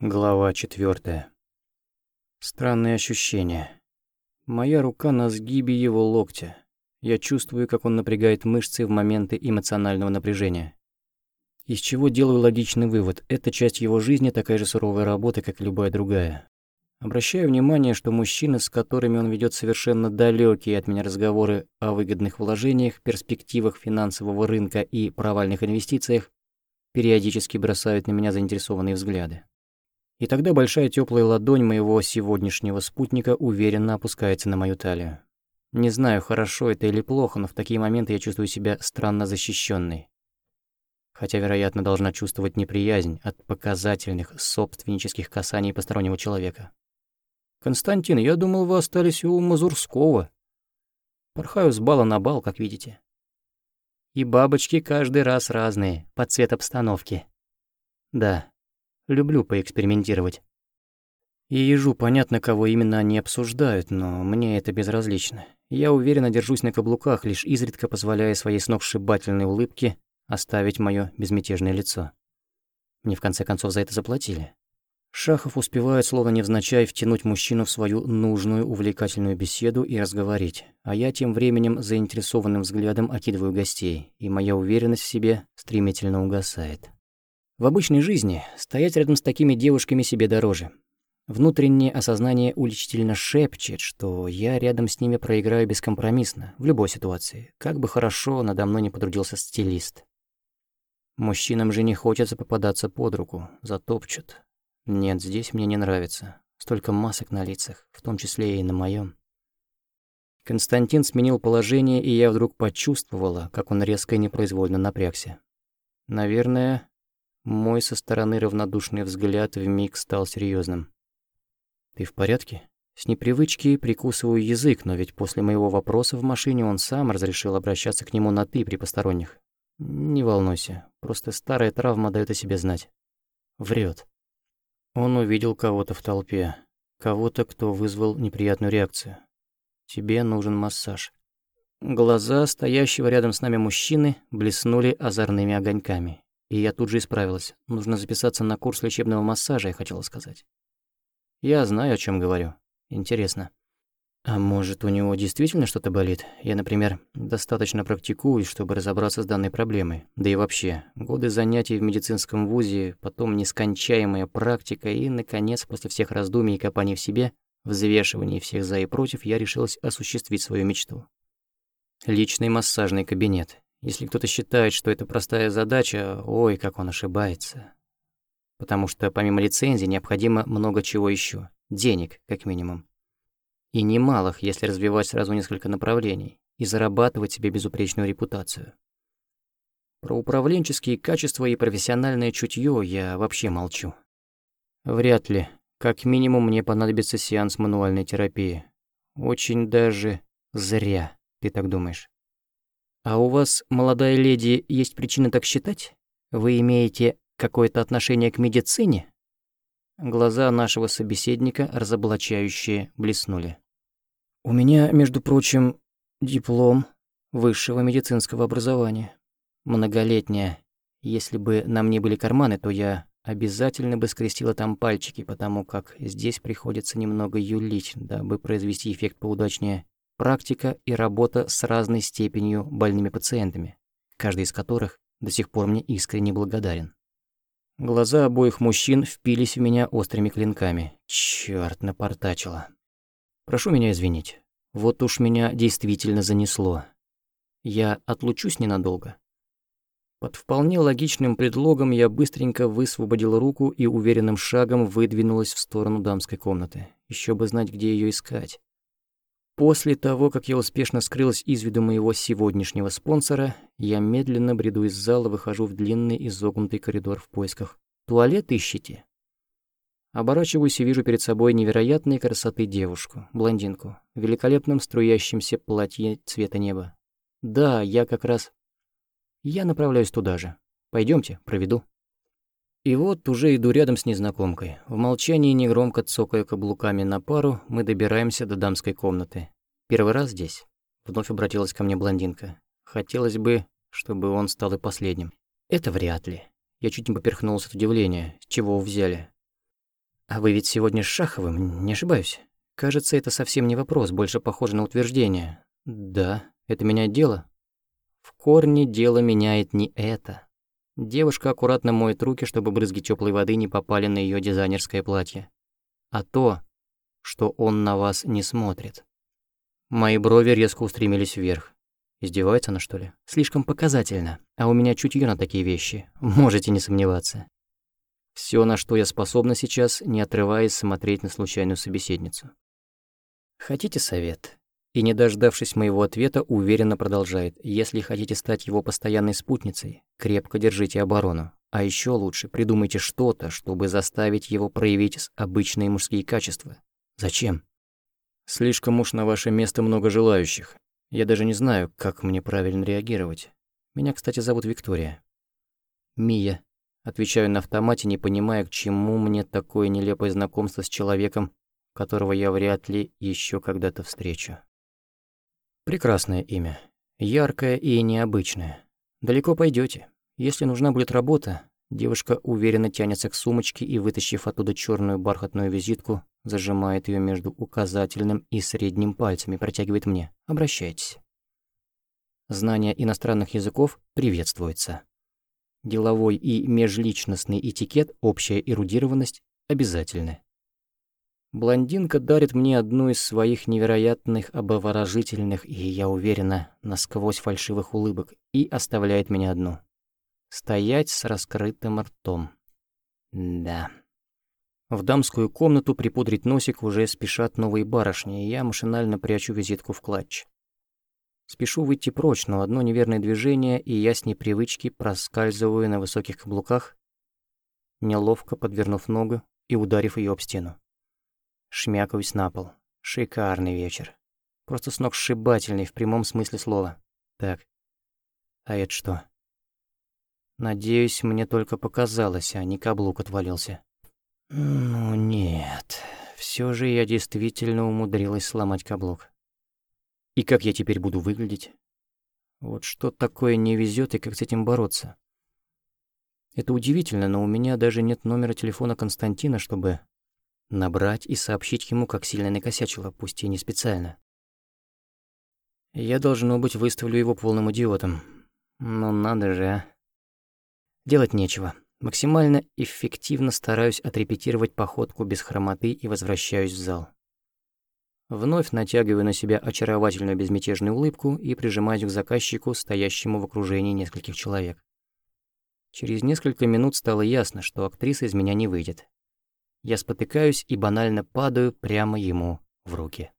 Глава четвертая. Странные ощущения. Моя рука на сгибе его локтя. Я чувствую, как он напрягает мышцы в моменты эмоционального напряжения. Из чего делаю логичный вывод. Эта часть его жизни такая же суровая работа, как и любая другая. Обращаю внимание, что мужчины, с которыми он ведет совершенно далекие от меня разговоры о выгодных вложениях, перспективах финансового рынка и провальных инвестициях, периодически бросают на меня заинтересованные взгляды. И тогда большая теплая ладонь моего сегодняшнего спутника уверенно опускается на мою талию. Не знаю, хорошо это или плохо, но в такие моменты я чувствую себя странно защищенной. Хотя, вероятно, должна чувствовать неприязнь от показательных собственнических касаний постороннего человека. «Константин, я думал, вы остались у Мазурского. Порхаю с бала на бал, как видите. И бабочки каждый раз разные, под цвет обстановки. Да, Люблю поэкспериментировать. И ежу понятно, кого именно они обсуждают, но мне это безразлично. Я уверенно держусь на каблуках, лишь изредка позволяя своей сногсшибательной улыбке оставить моё безмятежное лицо. Мне в конце концов за это заплатили. Шахов успевает, словно невзначай, втянуть мужчину в свою нужную, увлекательную беседу и разговорить, а я тем временем заинтересованным взглядом окидываю гостей, и моя уверенность в себе стремительно угасает. В обычной жизни стоять рядом с такими девушками себе дороже. Внутреннее осознание уличительно шепчет, что я рядом с ними проиграю бескомпромиссно, в любой ситуации, как бы хорошо надо мной не потрудился стилист. Мужчинам же не хочется попадаться под руку, затопчут. Нет, здесь мне не нравится. Столько масок на лицах, в том числе и на моем. Константин сменил положение, и я вдруг почувствовала, как он резко и непроизвольно напрягся. Наверное, мой со стороны равнодушный взгляд вмиг стал серьезным. «Ты в порядке?» С непривычки прикусываю язык, но ведь после моего вопроса в машине он сам разрешил обращаться к нему на «ты» при посторонних. Не волнуйся, просто старая травма дает о себе знать. Врет. Он увидел кого-то в толпе, кого-то, кто вызвал неприятную реакцию. Тебе нужен массаж. Глаза стоящего рядом с нами мужчины блеснули озорными огоньками. И я тут же исправилась. Нужно записаться на курс лечебного массажа, я хотела сказать. Я знаю, о чем говорю. Интересно. А может, у него действительно что-то болит? Я, например, достаточно практикуюсь, чтобы разобраться с данной проблемой. Да и вообще, годы занятий в медицинском вузе, потом нескончаемая практика и, наконец, после всех раздумий и копаний в себе, взвешивания всех за и против, я решилась осуществить свою мечту. Личный массажный кабинет. Если кто-то считает, что это простая задача, ой, как он ошибается. Потому что помимо лицензии необходимо много чего еще. Денег, как минимум. И немалых, если развивать сразу несколько направлений и зарабатывать себе безупречную репутацию. Про управленческие качества и профессиональное чутье я вообще молчу. Вряд ли. Как минимум мне понадобится сеанс мануальной терапии. Очень даже зря, ты так думаешь. «А у вас, молодая леди, есть причина так считать? Вы имеете какое-то отношение к медицине?» Глаза нашего собеседника разоблачающие блеснули. «У меня, между прочим, диплом высшего медицинского образования. Многолетняя. Если бы на мне были карманы, то я обязательно бы скрестила там пальчики, потому как здесь приходится немного юлить, дабы произвести эффект поудачнее практика и работа с разной степенью больными пациентами, каждый из которых до сих пор мне искренне благодарен. Глаза обоих мужчин впились в меня острыми клинками. Чёрт, напортачило. Прошу меня извинить. Вот уж меня действительно занесло. Я отлучусь ненадолго. Под вполне логичным предлогом я быстренько высвободила руку и уверенным шагом выдвинулась в сторону дамской комнаты. Еще бы знать, где ее искать. После того, как я успешно скрылась из виду моего сегодняшнего спонсора, я медленно бреду из зала, выхожу в длинный изогнутый коридор в поисках. «Туалет ищите?» Оборачиваюсь и вижу перед собой невероятной красоты девушку, блондинку, в великолепном струящемся платье цвета неба. Да, я как раз... Я направляюсь туда же. Пойдемте, проведу. И вот уже иду рядом с незнакомкой. В молчании, негромко цокая каблуками на пару, мы добираемся до дамской комнаты. Первый раз здесь. Вновь обратилась ко мне блондинка. Хотелось бы, чтобы он стал и последним. Это вряд ли. Я чуть не поперхнулся от удивления. С чего вы взяли? «А вы ведь сегодня с Шаховым, не ошибаюсь? Кажется, это совсем не вопрос, больше похоже на утверждение. Да, это меняет дело?» «В корне дело меняет не это». Девушка аккуратно моет руки, чтобы брызги теплой воды не попали на ее дизайнерское платье. А то, что он на вас не смотрит. Мои брови резко устремились вверх. Издевается она, что ли? Слишком показательно. А у меня чутье на такие вещи. Можете не сомневаться. Все, на что я способна сейчас, не отрываясь смотреть на случайную собеседницу. Хотите совет? И, не дождавшись моего ответа, уверенно продолжает. Если хотите стать его постоянной спутницей, крепко держите оборону. А еще лучше придумайте что-то, чтобы заставить его проявить обычные мужские качества. Зачем? Слишком уж на ваше место много желающих. Я даже не знаю, как мне правильно реагировать. Меня, кстати, зовут Виктория. Мия. Отвечаю на автомате, не понимая, к чему мне такое нелепое знакомство с человеком, которого я вряд ли еще когда-то встречу. Прекрасное имя. Яркое и необычное. Далеко пойдете. Если нужна будет работа, девушка уверенно тянется к сумочке и, вытащив оттуда черную бархатную визитку, зажимает ее между указательным и средним пальцами, протягивает мне. Обращайтесь. Знание иностранных языков приветствуется. Деловой и межличностный этикет, общая эрудированность обязательны. Блондинка дарит мне одну из своих невероятных, обворожительных и, я уверена, насквозь фальшивых улыбок и оставляет меня одну. Стоять с раскрытым ртом. Да. В дамскую комнату припудрить носик уже спешат новые барышни, и я машинально прячу визитку в клатч. Спешу выйти прочь, но одно неверное движение, и я с непривычки проскальзываю на высоких каблуках, неловко подвернув ногу и ударив ее об стену. Шмякаюсь на пол. Шикарный вечер. Просто сногсшибательный в прямом смысле слова. Так, а это что? Надеюсь, мне только показалось, а не каблук отвалился. Ну нет, все же я действительно умудрилась сломать каблук. И как я теперь буду выглядеть? Вот что такое не везет и как с этим бороться? Это удивительно, но у меня даже нет номера телефона Константина, чтобы набрать и сообщить ему, как сильно накосячила, пусть и не специально. Я, должно быть, выставлю его полным идиотом. Но надо же, а. Делать нечего. Максимально эффективно стараюсь отрепетировать походку без хромоты и возвращаюсь в зал. Вновь натягиваю на себя очаровательную безмятежную улыбку и прижимаюсь к заказчику, стоящему в окружении нескольких человек. Через несколько минут стало ясно, что актриса из меня не выйдет. Я спотыкаюсь и банально падаю прямо ему в руки.